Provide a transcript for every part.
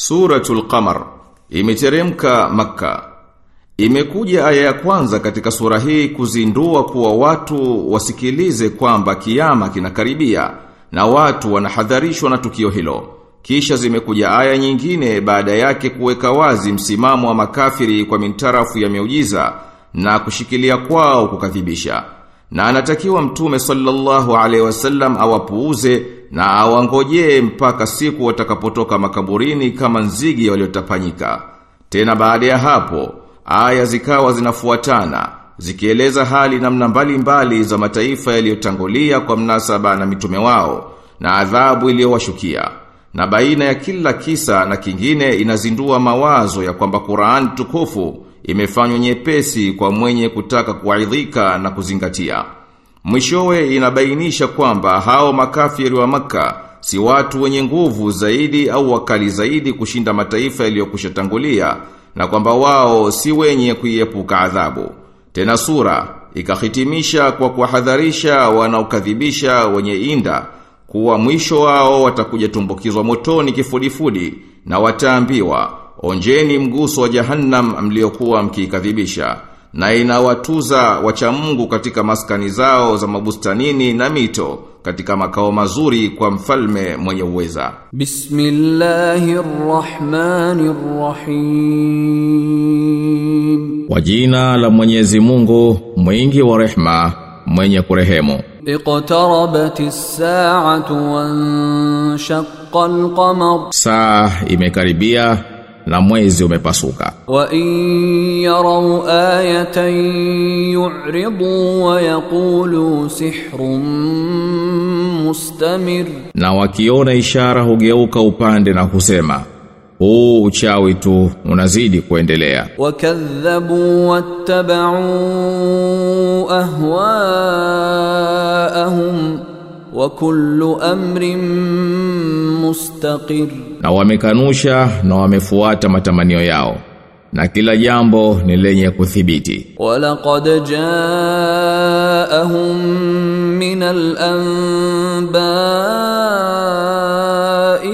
Suratul Qamar imeteremka maka Imekuja aya ya kwanza katika sura hii kuzindua kuwa watu wasikilize kwamba kiyama kinakaribia na watu wanahadharishwa na tukio hilo. Kisha zimekuja aya nyingine baada yake kuweka wazi msimamo wa makafiri kwa mintarafu ya miujiza na kushikilia kwao kukadhibisha. Na anatakiwa mtume sallallahu alaihi wasallam awapuuze na awangojee mpaka siku watakapotoka makaburini kama nzige waliotapanyika. Tena baada ya hapo, aya zikawa zinafuatana, zikieleza hali namna mbalimbali za mataifa yaliyotangulia kwa mnasaba na mitume wao, na adhabu iliyowashukia. Na baina ya kila kisa na kingine inazindua mawazo ya kwamba Qur'an tukufu imefanywa nyepesi kwa mwenye kutaka kuaidhika na kuzingatia. Mwishowe inabainisha kwamba hao makafiri wa maka si watu wenye nguvu zaidi au wakali zaidi kushinda mataifa yaliyokushatangulia na kwamba wao si wenye kuiepuka adhabu. Tena sura ikahitimisha kwa kuwahadharisha wanaokadhibisha wenye inda kuwa mwisho wao watakuja tumbukizwa motoni kifudifudi na wataambiwa onjeni mguso wa jahannam mliokuwa mkikadhibisha na inawatuza wacha Mungu katika maskani zao za mabustanini na mito katika makao mazuri kwa mfalme mwenye uweza. Bismillahirrahmanirrahim. Kwa jina la Mwenyezi Mungu, mwingi wa rehma, mwenye kurehemu. Iqtarabatis sa'atu wanshaqqa al-qamar. Saa imekaribia na mwezi umepasuka. Wa in yarau ayatan yu'ridu wa yaqulu sihrun mustamir. Na wakiona ishara hugeuka upande na kusema huu uchawi tu unazidi kuendelea. Wakadhabu wattaba'u ahwaahum wa kullu amrin mustaqir. Na wamekanusha na wamefuata matamanio yao. Na kila jambo ni lenye kuthibiti. Walaqad ja'ahum min al-anba'i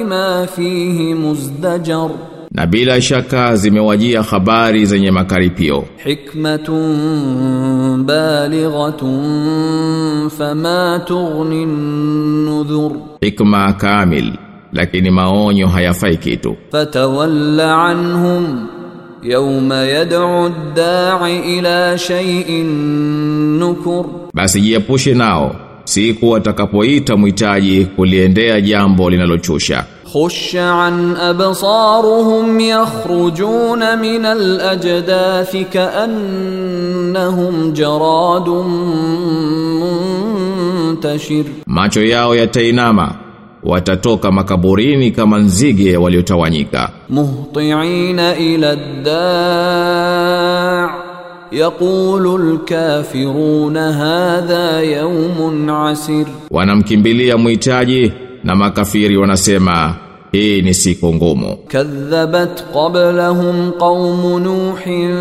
ma fihi muzdajar. Na bila shaka zimewajia habari zenye makaripio. Hikmatun balighatun fama tughni an-nudhur. Hikma kamil lakini maonyo hayafai kitu. Fatawalla anhum yawma yad'u ad-da'i ila shay'in nukur. Basi jiepushe nao siku atakapoita mwitaji kuliendea jambo linalochosha. Khusha an absaruhum yakhrujuna min al-ajdathi ka'annahum jaradun muntashir. Macho yao yatainama watatoka makaburini kama nzige waliotawanyika. Muhtiina ila daa yaqulu alkafiruna hadha yawmun asir. Wanamkimbilia muhitaji na makafiri wanasema hii ni siku ngumu. Kadhabat qablahum qaum nuhin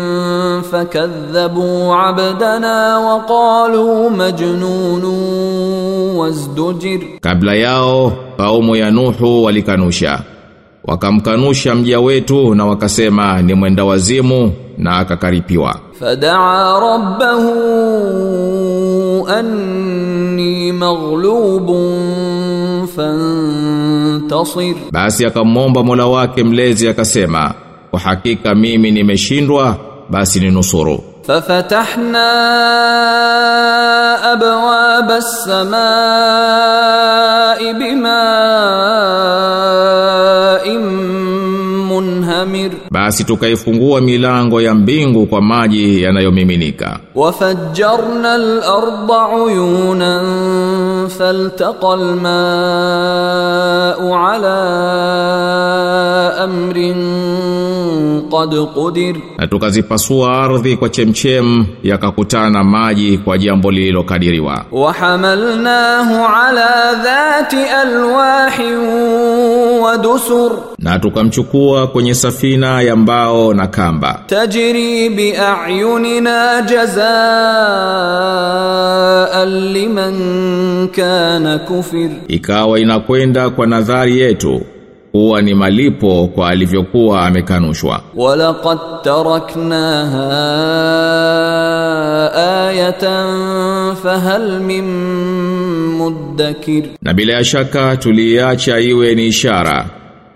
fakadhabu abdana wa qalu majnun wazdujir kabla yao kaumu ya nuhu walikanusha. Wakamkanusha mja wetu na wakasema ni mwenda wazimu na akakaripiwa. Fadaa rabbahu anni maghlubun fan muntasir basi akamwomba Mola wake mlezi akasema kwa hakika mimi nimeshindwa basi ninusuru. ففتحنا أبواب السماء بماء منهمر Basi tukaifungua milango ya mbingu kwa maji yanayomiminika. وفجرنا الأرض عيونا فالتقى الماء على amrin qad qudir. Atukazipasua ardhi kwa chemchem yakakutana maji kwa jambo lililokadiriwa. Wa hamalnahu ala dhati alwahin wa dusur. Na tukamchukua kwenye safina ya mbao na kamba. Tajri bi ayunina jazaa liman kana kufir. Ikawa inakwenda kwa nadhari yetu huwa ni malipo kwa alivyokuwa amekanushwa. Walaqad taraknaha ayatan fahal min muddakir. Na bila shaka tuliacha iwe ni ishara.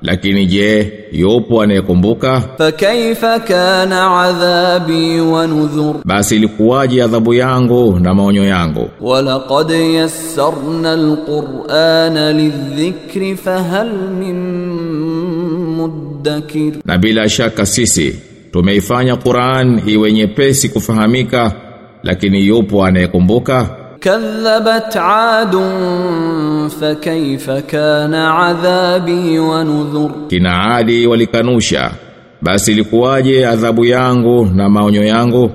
Lakini je, yupo anayekumbuka? Fakaifa kana adhabi wa nudhur. Basi ilikuwaje adhabu yangu na maonyo yangu? Walaqad yassarna alqur'ana lidhikri fahal min muddakir. Na bila shaka sisi tumeifanya Qur'an iwe nyepesi kufahamika, lakini yupo anayekumbuka? kadhabat adun fakaifa kana adhabi wa nudhur kina adi walikanusha basi ilikuwaje adhabu yangu na maonyo yangu?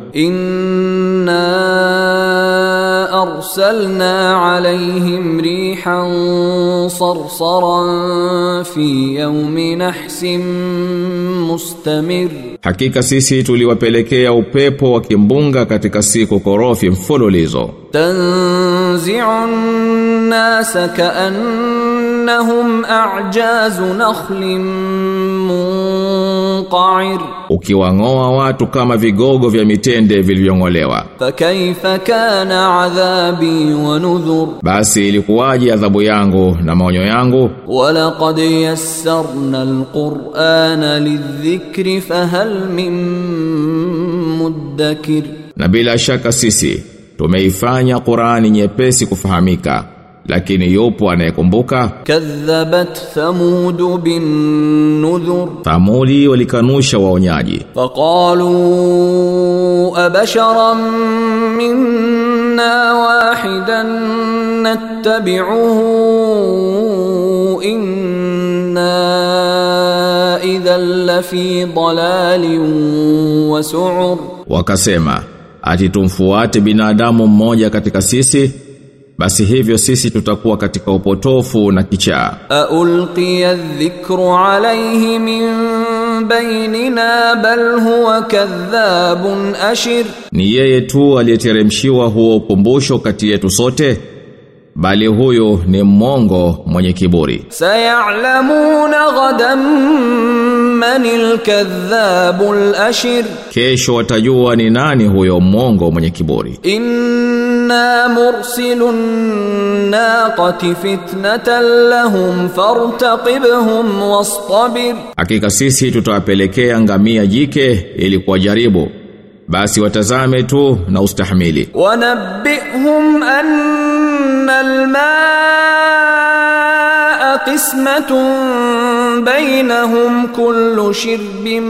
أرسلنا عليهم ريحا صرصرا في يوم نحس مستمر hakika sisi tuliwapelekea upepo wa kimbunga katika siku korofi mfululizo تنزع الناس كأنهم أعجاز نخل qa'ir. Ukiwangoa watu kama vigogo vya mitende vilivyongolewa. Fakaifa kana adhabi wa nudhur. Basi ilikuwaje adhabu yangu na maonyo yangu? Wala qad yassarna alqur'ana lidhikri fahal min muddakir. Na bila shaka sisi tumeifanya Qur'ani nyepesi kufahamika lakini yupo anayekumbuka? Kadhabat thamud bin nudhur. Thamudi walikanusha waonyaji. Faqalu abasharan minna wahidan nattabi'uhu inna idhan lafi dalalin wa su'ur. Wakasema ati tumfuate binadamu mmoja katika sisi basi hivyo sisi tutakuwa katika upotofu na kichaa. Aulqiya dhikru alayhi min bainina bal huwa kadhabun ashir. Ni yeye tu aliyeteremshiwa huo ukumbusho kati yetu sote bali huyo ni mmongo mwenye kiburi. Sayalamuna ghadan man alkadhabul ashir. Kesho watajua ni nani huyo mmongo mwenye kiburi. In inna mursilun naqati fitnatan lahum fartaqibhum wastabir hakika sisi tutawapelekea ngamia jike ili kuwajaribu. Basi watazame tu na ustahimili. wanabbihum anna almaa qismatun bainahum kullu shirbin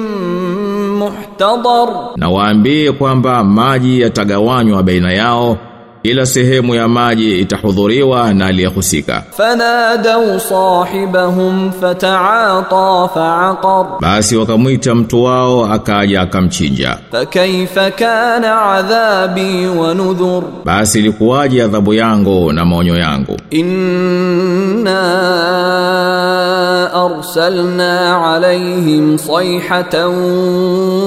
muhtadar nawaambie kwamba maji yatagawanywa baina yao ila sehemu ya maji itahudhuriwa na aliyehusika. Fanadau sahibahum fataata faaqar, basi wakamwita mtu wao akaja akamchinja. Fakaifa kana adhabi wa nudhur, basi ilikuwaje adhabu yangu na maonyo yangu? Inna arsalna alaihim sayhatan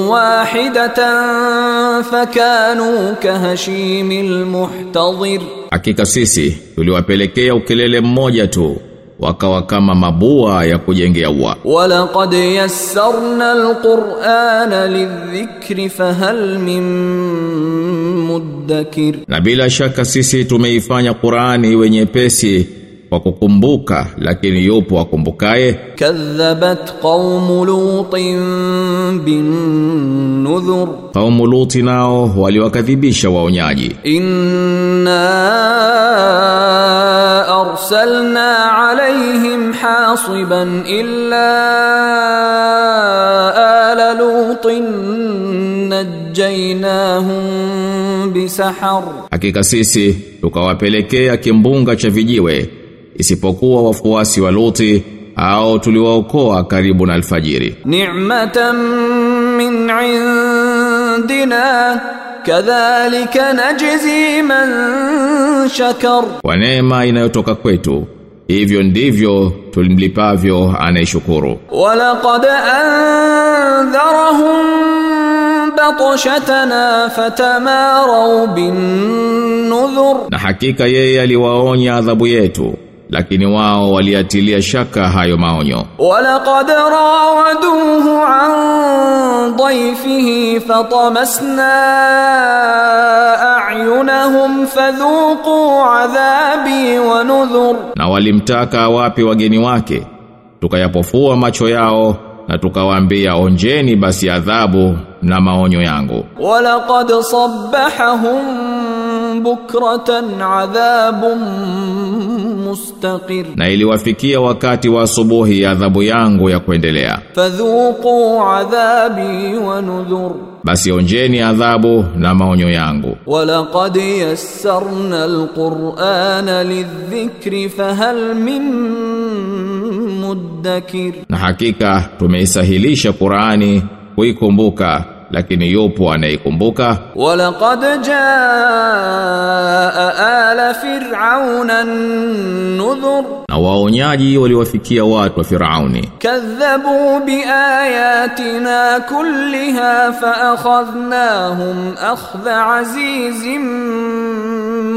wahidatan fakanu kahashimil muhtar muntazir hakika sisi tuliwapelekea ukelele mmoja tu wakawa kama mabua ya kujengea ua. Walaqad yassarna alqur'ana lidhikri fahal min muddakir. Na bila shaka sisi tumeifanya Qur'ani iwe nyepesi kwa kukumbuka lakini yupo akumbukaye? Kadhabat qaumu lutin bin nudhur qaumu luti nao waliwakadhibisha waonyaji. Inna arsalna alaihim hasiban illa ala lutin najaynahum bisahar hakika sisi tukawapelekea kimbunga cha vijiwe isipokuwa wafuasi wa Luti au tuliwaokoa karibu na alfajiri. Ni'matan min indina kadhalika najzi man shakar, kwa neema inayotoka kwetu hivyo ndivyo tulimlipavyo anayeshukuru. Walaqad andharahum batshatana fatamaraw bin nudhur, na hakika yeye aliwaonya adhabu yetu lakini wao waliatilia shaka hayo maonyo. Walaqad rawaduhu an dhayfihi fatamasna a'yunahum fadhuqu adhabi wa nudhur. Na walimtaka wapi wageni wake? Tukayapofua macho yao na tukawaambia onjeni basi adhabu na maonyo yangu. Walaqad sabbahum bukratan adhabun mustaqir. Na iliwafikia wakati wa asubuhi ya adhabu yangu ya kuendelea. Fadhuqu adhabi wa nudhur. Basi onjeni adhabu na maonyo yangu. Walaqad yassarna alqur'ana lidhikri fahal min muddakir. Na hakika tumeisahilisha Qur'ani kuikumbuka lakini yupo anayekumbuka walaqad jaa ala fir'auna nudhur na waonyaji waliwafikia watu wa firauni. Kadhabu biayatina kulliha faakhadhnahum akhdha azizim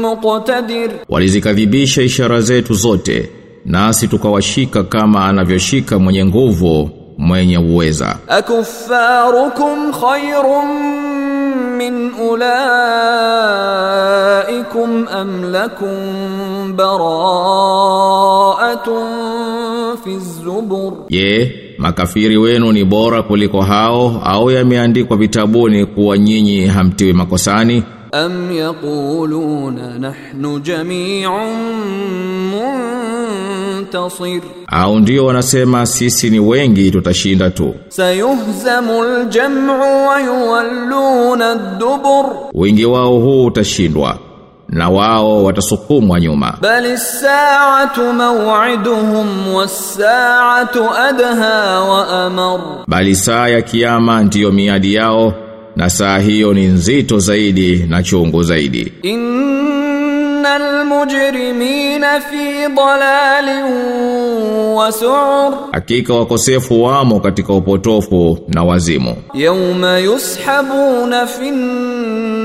muqtadir. Walizikadhibisha ishara zetu zote nasi tukawashika kama anavyoshika mwenye nguvu mwenye uweza. Akuffarukum khairum min ulaikum am lakum bara'atun fi zubur. Ye, makafiri wenu ni bora kuliko hao au yameandikwa vitabuni kuwa nyinyi hamtiwi makosani? am yaquluna nahnu jami'un muntasir, au ndio wanasema sisi ni wengi tutashinda tu. Sayuhzamul jam'u wa yuwalluna ad-dubur, wingi wao huu utashindwa na wao watasukumwa nyuma. Bali saatu maw'iduhum was-saatu adha wa amar, bali saa ya kiyama ndiyo miadi yao na saa hiyo ni nzito zaidi na chungu zaidi. Innal mujrimina fi dalalin wa su'ur. Hakika wakosefu wamo katika upotofu na wazimu. Yawma yushabuna fi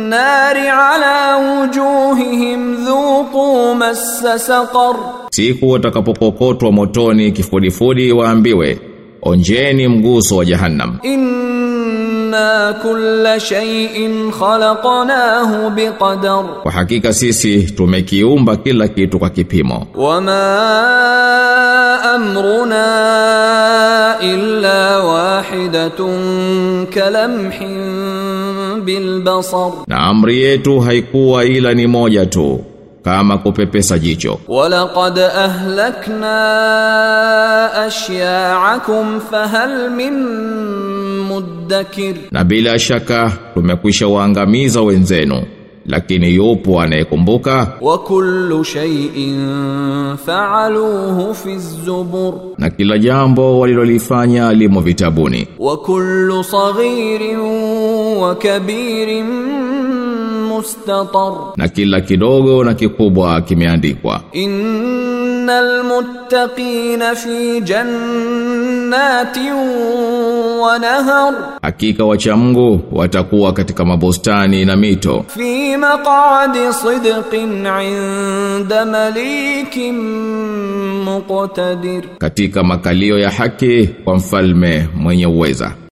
nari ala wujuhihim dhuqu massa saqar. Siku watakapokokotwa motoni kifudifudi waambiwe onjeni mguso wa jahannam. In inna Kwa hakika sisi tumekiumba kila kitu kwa kipimo. wama amruna illa wahidatun kalamhin bilbasar Na amri yetu haikuwa ila ni moja tu kama kupepesa jicho. walaqad ahlakna ashya'akum fahal min muddakir na bila shaka tumekwisha waangamiza wenzenu. Lakini yupo anayekumbuka. Wa kullu shay'in fa'aluhu fi zubur. Na kila jambo walilolifanya limo vitabuni. Wa kullu saghirin wa kabirin mustatar. Na kila kidogo na kikubwa kimeandikwa. Innal muttaqina fi jannatin wa nahar. Hakika wacha Mungu watakuwa katika mabustani na mito. Fi maqadi sidqin inda malikin muqtadir. Katika makalio ya haki kwa mfalme mwenye uweza.